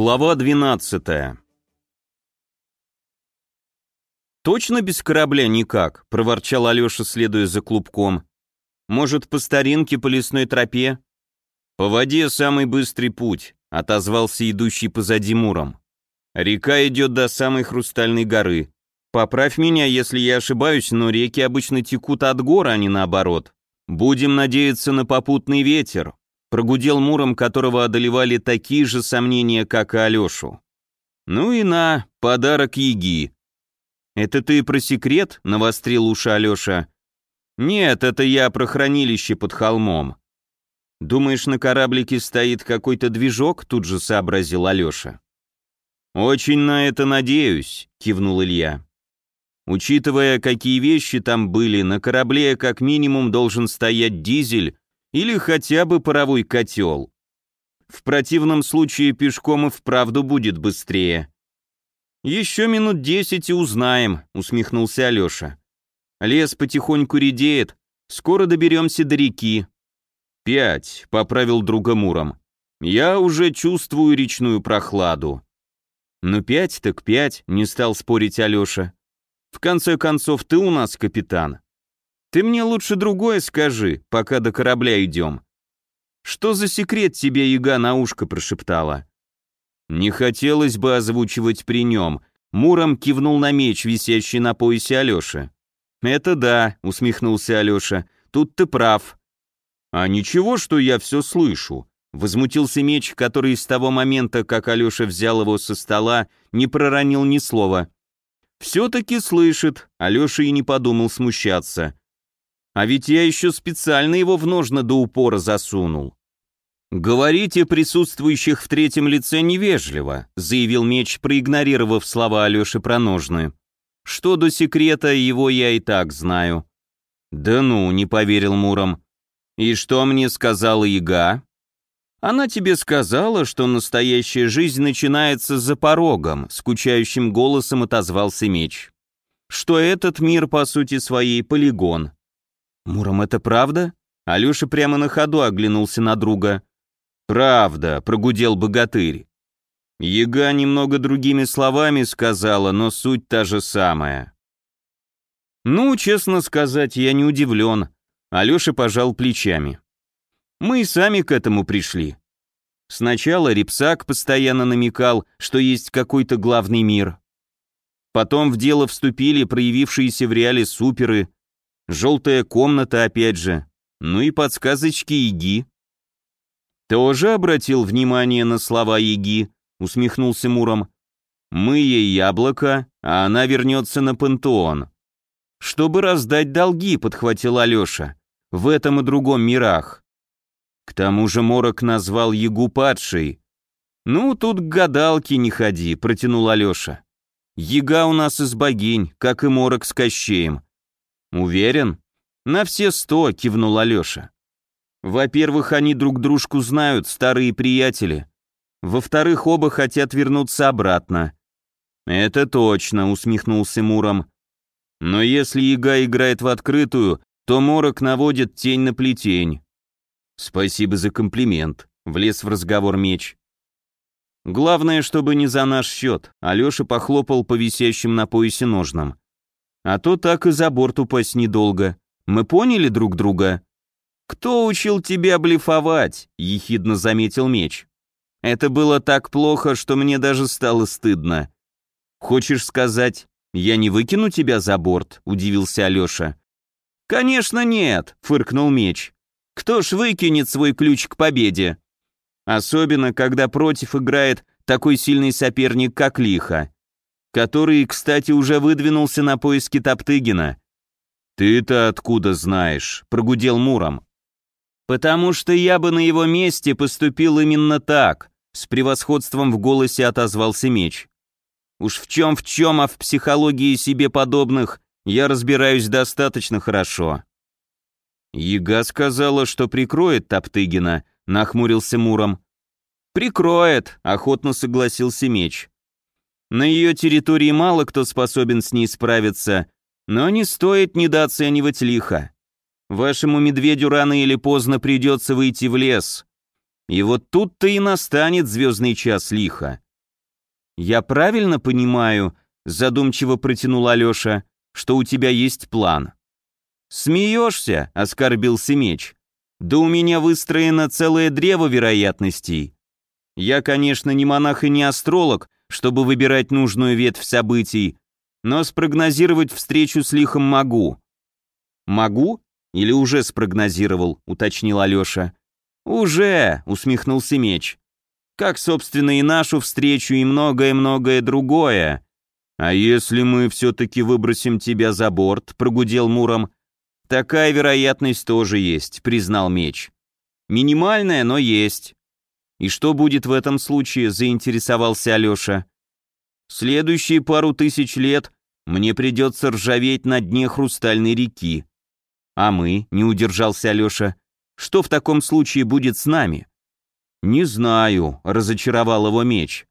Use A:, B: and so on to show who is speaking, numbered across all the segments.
A: Глава 12 «Точно без корабля никак?» — проворчал Алеша, следуя за клубком. «Может, по старинке по лесной тропе?» «По воде самый быстрый путь», — отозвался идущий позади Муром. «Река идет до самой Хрустальной горы. Поправь меня, если я ошибаюсь, но реки обычно текут от гор, а не наоборот. Будем надеяться на попутный ветер, Прогудел Муром, которого одолевали такие же сомнения, как и Алешу. «Ну и на, подарок Еги». «Это ты про секрет?» — навострил уши Алеша. «Нет, это я про хранилище под холмом». «Думаешь, на кораблике стоит какой-то движок?» — тут же сообразил Алеша. «Очень на это надеюсь», — кивнул Илья. «Учитывая, какие вещи там были, на корабле как минимум должен стоять дизель или хотя бы паровой котел. В противном случае пешком и вправду будет быстрее. «Еще минут десять и узнаем», — усмехнулся Алеша. «Лес потихоньку редеет, скоро доберемся до реки». «Пять», — поправил друга Муром. «Я уже чувствую речную прохладу». «Ну пять так пять», — не стал спорить Алеша. «В конце концов, ты у нас капитан. Ты мне лучше другое скажи, пока до корабля идем. Что за секрет тебе яга на ушко прошептала? Не хотелось бы озвучивать при нем. Муром кивнул на меч, висящий на поясе Алёши. «Это да», — усмехнулся Алёша, — «тут ты прав». «А ничего, что я все слышу», — возмутился меч, который с того момента, как Алёша взял его со стола, не проронил ни слова. «Все-таки слышит», — Алёша и не подумал смущаться. А ведь я еще специально его в ножны до упора засунул. «Говорите присутствующих в третьем лице невежливо», заявил меч, проигнорировав слова Алеши про ножны. «Что до секрета, его я и так знаю». «Да ну», — не поверил Муром. «И что мне сказала Яга?» «Она тебе сказала, что настоящая жизнь начинается за порогом», — скучающим голосом отозвался меч. «Что этот мир, по сути своей, полигон. «Муром, это правда?» Алеша прямо на ходу оглянулся на друга. «Правда», — прогудел богатырь. Ега немного другими словами сказала, но суть та же самая. «Ну, честно сказать, я не удивлен», — Алеша пожал плечами. «Мы и сами к этому пришли. Сначала Репсак постоянно намекал, что есть какой-то главный мир. Потом в дело вступили проявившиеся в реале суперы, Желтая комната опять же. Ну и подсказочки Иги. «Тоже обратил внимание на слова Иги?» — усмехнулся Муром. «Мы ей яблоко, а она вернется на пантеон». «Чтобы раздать долги», — подхватил Алеша. «В этом и другом мирах». К тому же Морок назвал Ягу падшей. «Ну, тут к гадалке не ходи», — протянул Алеша. «Яга у нас из богинь, как и Морок с Кощеем. «Уверен?» «На все сто», — кивнул Алеша. «Во-первых, они друг дружку знают, старые приятели. Во-вторых, оба хотят вернуться обратно». «Это точно», — усмехнулся Муром. «Но если яга играет в открытую, то морок наводит тень на плетень». «Спасибо за комплимент», — влез в разговор меч. «Главное, чтобы не за наш счет», — Алеша похлопал по висящим на поясе ножнам. А то так и за борт упасть недолго. Мы поняли друг друга?» «Кто учил тебя блефовать?» — ехидно заметил меч. «Это было так плохо, что мне даже стало стыдно». «Хочешь сказать, я не выкину тебя за борт?» — удивился Алеша. «Конечно нет», — фыркнул меч. «Кто ж выкинет свой ключ к победе?» Особенно, когда против играет такой сильный соперник, как Лиха который, кстати, уже выдвинулся на поиски Топтыгина. «Ты-то откуда знаешь?» — прогудел Муром. «Потому что я бы на его месте поступил именно так», — с превосходством в голосе отозвался меч. «Уж в чем в чем, а в психологии себе подобных я разбираюсь достаточно хорошо». Яга сказала, что прикроет Топтыгина, нахмурился Муром. «Прикроет», — охотно согласился меч. На ее территории мало кто способен с ней справиться, но не стоит недооценивать лихо. Вашему медведю рано или поздно придется выйти в лес. И вот тут-то и настанет звездный час лиха. «Я правильно понимаю», — задумчиво протянул Алеша, «что у тебя есть план?» «Смеешься?» — оскорбился меч. «Да у меня выстроено целое древо вероятностей. Я, конечно, не монах и не астролог, чтобы выбирать нужную ветвь событий, но спрогнозировать встречу с лихом могу». «Могу? Или уже спрогнозировал?» — уточнил Алеша. «Уже!» — усмехнулся меч как, собственно, и нашу встречу, и многое-многое другое. А если мы все-таки выбросим тебя за борт, прогудел Муром, такая вероятность тоже есть, признал меч. Минимальная, но есть. И что будет в этом случае, заинтересовался Алеша. Следующие пару тысяч лет мне придется ржаветь на дне хрустальной реки. А мы, не удержался Алеша, что в таком случае будет с нами? «Не знаю», — разочаровал его меч.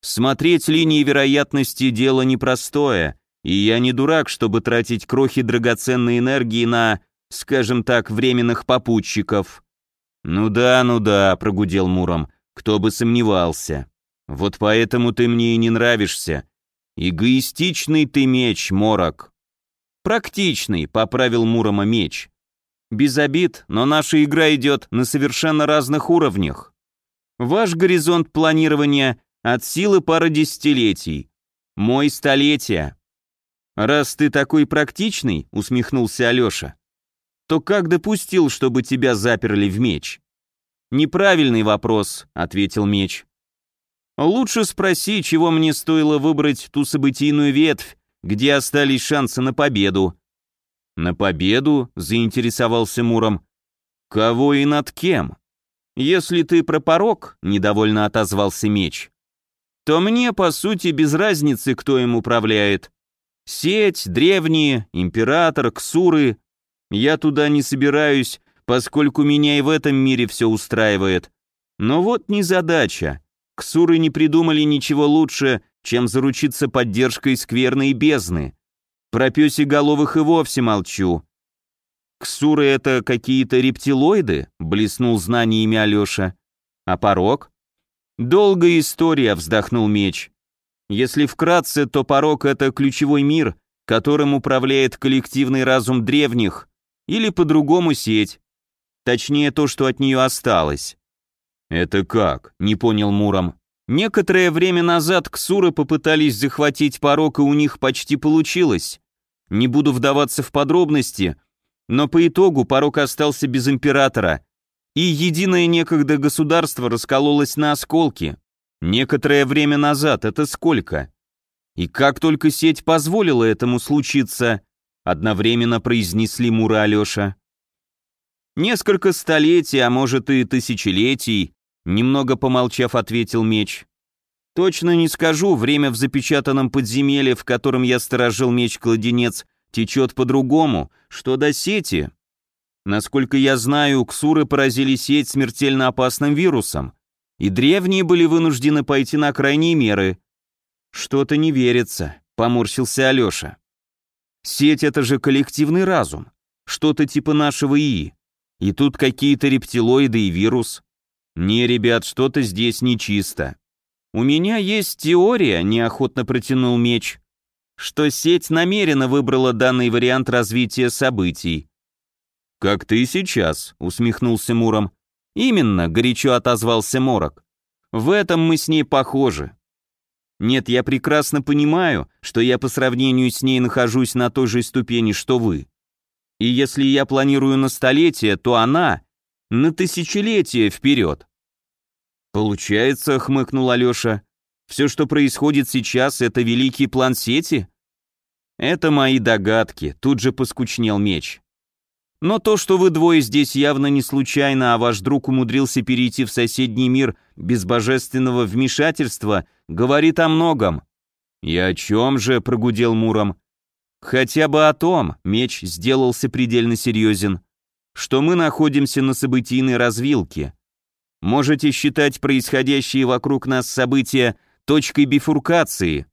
A: «Смотреть линии вероятности — дело непростое, и я не дурак, чтобы тратить крохи драгоценной энергии на, скажем так, временных попутчиков». «Ну да, ну да», — прогудел Муром, — «кто бы сомневался. Вот поэтому ты мне и не нравишься. Эгоистичный ты меч, Морок». «Практичный», — поправил Мурома меч. «Без обид, но наша игра идет на совершенно разных уровнях. Ваш горизонт планирования от силы пара десятилетий. Мой столетие. Раз ты такой практичный, усмехнулся Алеша, то как допустил, чтобы тебя заперли в меч? Неправильный вопрос, ответил меч. Лучше спроси, чего мне стоило выбрать ту событийную ветвь, где остались шансы на победу. На победу? заинтересовался Муром. Кого и над кем? «Если ты про порог», — недовольно отозвался меч, «то мне, по сути, без разницы, кто им управляет. Сеть, древние, император, ксуры. Я туда не собираюсь, поскольку меня и в этом мире все устраивает. Но вот незадача. Ксуры не придумали ничего лучше, чем заручиться поддержкой скверной бездны. Про пёсеголовых и вовсе молчу. «Ксуры — это какие-то рептилоиды?» — блеснул знаниями Алеша. «А порог?» «Долгая история», — вздохнул меч. «Если вкратце, то порог — это ключевой мир, которым управляет коллективный разум древних, или по-другому сеть. Точнее, то, что от нее осталось». «Это как?» — не понял Муром. Некоторое время назад ксуры попытались захватить порог, и у них почти получилось. Не буду вдаваться в подробности, но по итогу порог остался без императора, и единое некогда государство раскололось на осколки. Некоторое время назад, это сколько? И как только сеть позволила этому случиться, одновременно произнесли Мура Алеша. Несколько столетий, а может и тысячелетий, немного помолчав, ответил меч. Точно не скажу, время в запечатанном подземелье, в котором я сторожил меч-кладенец, течет по-другому, что до сети. Насколько я знаю, ксуры поразили сеть смертельно опасным вирусом, и древние были вынуждены пойти на крайние меры. Что-то не верится, поморщился Алеша. Сеть — это же коллективный разум, что-то типа нашего ИИ. И тут какие-то рептилоиды и вирус. Не, ребят, что-то здесь нечисто. У меня есть теория, неохотно протянул меч что сеть намеренно выбрала данный вариант развития событий. «Как ты сейчас», — усмехнулся Муром. «Именно», — горячо отозвался Морок. «В этом мы с ней похожи». «Нет, я прекрасно понимаю, что я по сравнению с ней нахожусь на той же ступени, что вы. И если я планирую на столетие, то она на тысячелетие вперед». «Получается», — хмыкнул Алеша, все, что происходит сейчас, это великий план сети? Это мои догадки, тут же поскучнел меч. Но то, что вы двое здесь явно не случайно, а ваш друг умудрился перейти в соседний мир без божественного вмешательства, говорит о многом. «И о чем же?» — прогудел Муром. «Хотя бы о том», — меч сделался предельно серьезен, «что мы находимся на событийной развилке. Можете считать происходящие вокруг нас события точкой бифуркации.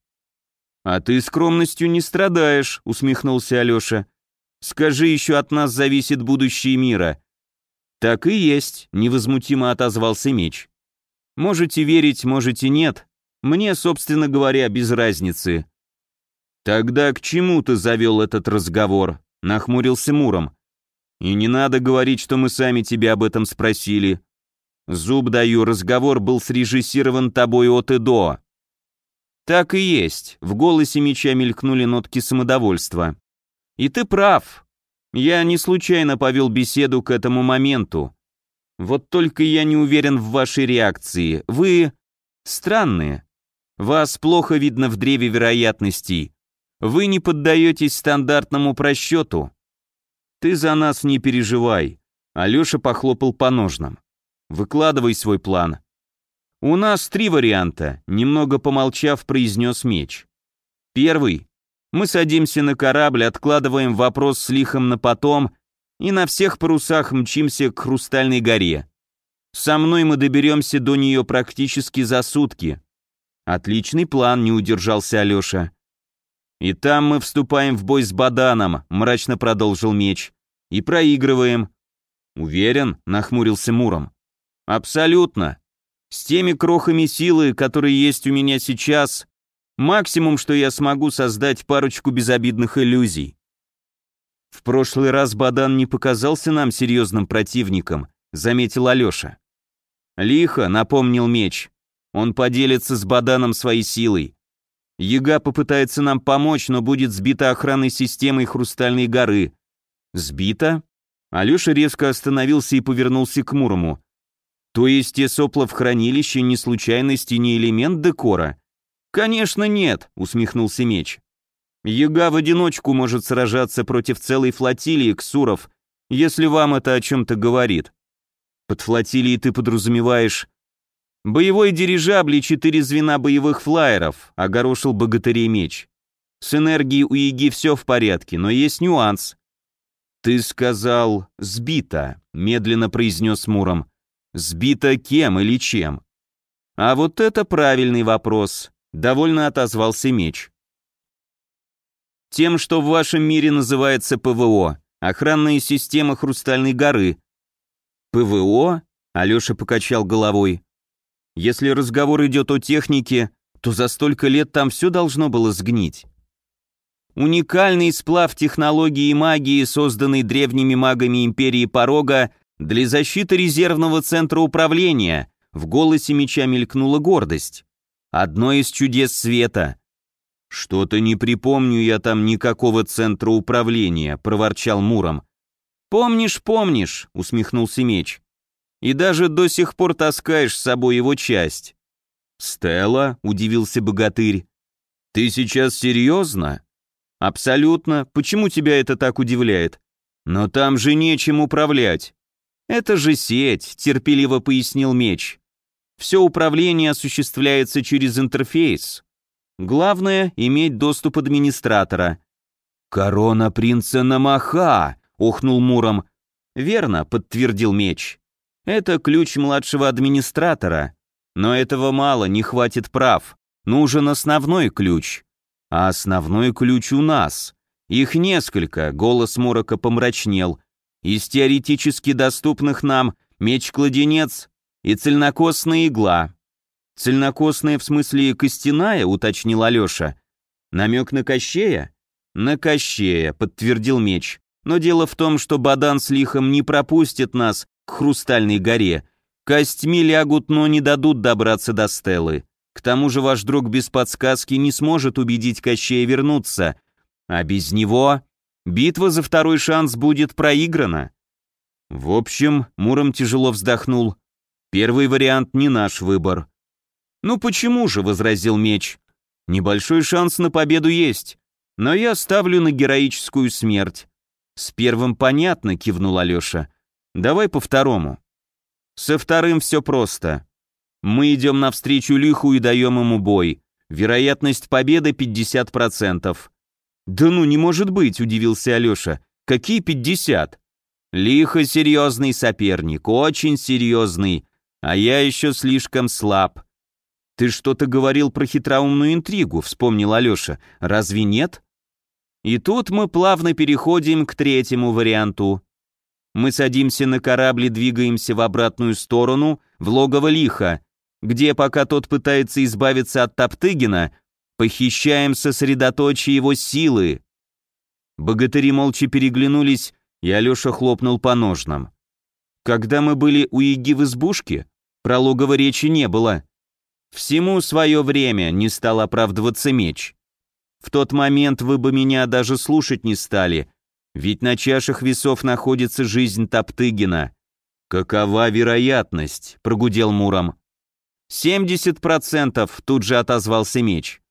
A: «А ты скромностью не страдаешь», — усмехнулся Алеша. «Скажи, еще от нас зависит будущее мира». «Так и есть», — невозмутимо отозвался меч. «Можете верить, можете нет, Мне, собственно говоря, без разницы. Тогда к чему ты завел этот разговор? Нахмурился Муром. И не надо говорить, что мы сами тебя об этом спросили. Зуб даю, разговор был срежиссирован тобой от и до. Так и есть, в голосе меча мелькнули нотки самодовольства. И ты прав. Я не случайно повел беседу к этому моменту. Вот только я не уверен в вашей реакции. Вы странные. Вас плохо видно в древе вероятностей. Вы не поддаетесь стандартному просчету. Ты за нас не переживай. Алеша похлопал по ножнам. Выкладывай свой план. У нас три варианта, немного помолчав, произнес меч. Первый. Мы садимся на корабль, откладываем вопрос с лихом на потом и на всех парусах мчимся к Хрустальной горе. Со мной мы доберемся до нее практически за сутки. Отличный план, не удержался Алеша. И там мы вступаем в бой с Баданом, мрачно продолжил меч. И проигрываем. Уверен, нахмурился Муром. Абсолютно. С теми крохами силы, которые есть у меня сейчас, максимум, что я смогу создать парочку безобидных иллюзий. В прошлый раз Бадан не показался нам серьезным противником, заметил Алеша. Лихо, напомнил меч. Он поделится с Баданом своей силой. Яга попытается нам помочь, но будет сбита охранной системой Хрустальной горы. Сбита? Алеша резко остановился и повернулся к Мурому. То есть те сопла в хранилище не случайность и не элемент декора? Конечно нет, усмехнулся меч. Яга в одиночку может сражаться против целой флотилии ксуров, если вам это о чем-то говорит. Под флотилией ты подразумеваешь... Боевой дирижабль и четыре звена боевых флайеров, огорошил богатырей меч. С энергией у Яги все в порядке, но есть нюанс. Ты сказал «сбито», медленно произнес Муром. Сбито кем или чем? А вот это правильный вопрос, довольно отозвался меч. Тем, что в вашем мире называется ПВО, охранная система Хрустальной горы. ПВО? Алеша покачал головой. Если разговор идет о технике, то за столько лет там все должно было сгнить. Уникальный сплав технологии и магии, созданный древними магами Империи Порога, для защиты резервного центра управления в голосе меча мелькнула гордость. Одно из чудес света. Что-то не припомню я там никакого центра управления, проворчал Муром. Помнишь, помнишь, усмехнулся меч. И даже до сих пор таскаешь с собой его часть. Стелла, удивился богатырь. Ты сейчас серьезно? Абсолютно. Почему тебя это так удивляет? Но там же нечем управлять. «Это же сеть», — терпеливо пояснил меч. «Все управление осуществляется через интерфейс. Главное — иметь доступ администратора». «Корона принца Намаха!» — охнул Муром. «Верно», — подтвердил меч. «Это ключ младшего администратора. Но этого мало, не хватит прав. Нужен основной ключ. А основной ключ у нас. Их несколько», — голос Морока помрачнел. Из теоретически доступных нам меч-кладенец и цельнокосная игла. Цельнокосная в смысле костяная, уточнил Алеша. Намек на Кощея? На Кощея, подтвердил меч. Но дело в том, что Бадан с Лихом не пропустит нас к Хрустальной горе. Костьми лягут, но не дадут добраться до Стеллы. К тому же ваш друг без подсказки не сможет убедить Кощея вернуться, а без него Битва за второй шанс будет проиграна. В общем, Муром тяжело вздохнул. Первый вариант не наш выбор. Ну почему же, возразил меч. Небольшой шанс на победу есть, но я ставлю на героическую смерть. С первым понятно, кивнул Алеша. Давай по второму. Со вторым все просто. Мы идем навстречу лиху и даем ему бой. Вероятность победы 50%. «Да ну не может быть», — удивился Алеша. «Какие пятьдесят?» «Лихо серьезный соперник, очень серьезный, а я еще слишком слаб». «Ты что-то говорил про хитроумную интригу», — вспомнил Алеша. «Разве нет?» И тут мы плавно переходим к третьему варианту. Мы садимся на корабль и двигаемся в обратную сторону, в логово лиха. где, пока тот пытается избавиться от Топтыгина, похищаем сосредоточие его силы. Богатыри молча переглянулись, и Алеша хлопнул по ножнам. Когда мы были у Иги в избушке, про логово речи не было. Всему свое время не стал оправдываться меч. В тот момент вы бы меня даже слушать не стали, ведь на чашах весов находится жизнь Топтыгина. Какова вероятность? прогудел Муром. «Семьдесят процентов», — тут же отозвался меч.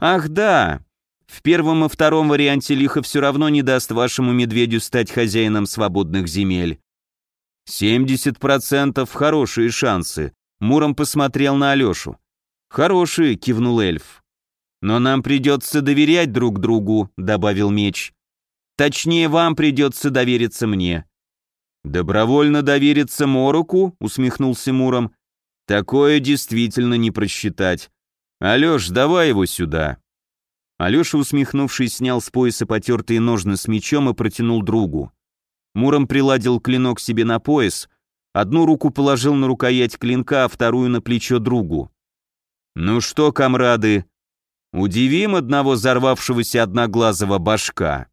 A: «Ах да, в первом и втором варианте лихо все равно не даст вашему медведю стать хозяином свободных земель. Семьдесят процентов хорошие шансы. Муром посмотрел на Алешу. Хорошие, кивнул эльф. Но нам придется доверять друг другу, добавил меч. Точнее, вам придется довериться мне. Добровольно довериться Мороку, усмехнулся Муром. Такое действительно не просчитать. Алеш, давай его сюда. Алеша, усмехнувшись, снял с пояса потертые ножны с мечом и протянул другу. Муром приладил клинок себе на пояс, одну руку положил на рукоять клинка, а вторую на плечо другу. «Ну что, комрады, удивим одного взорвавшегося одноглазого башка?»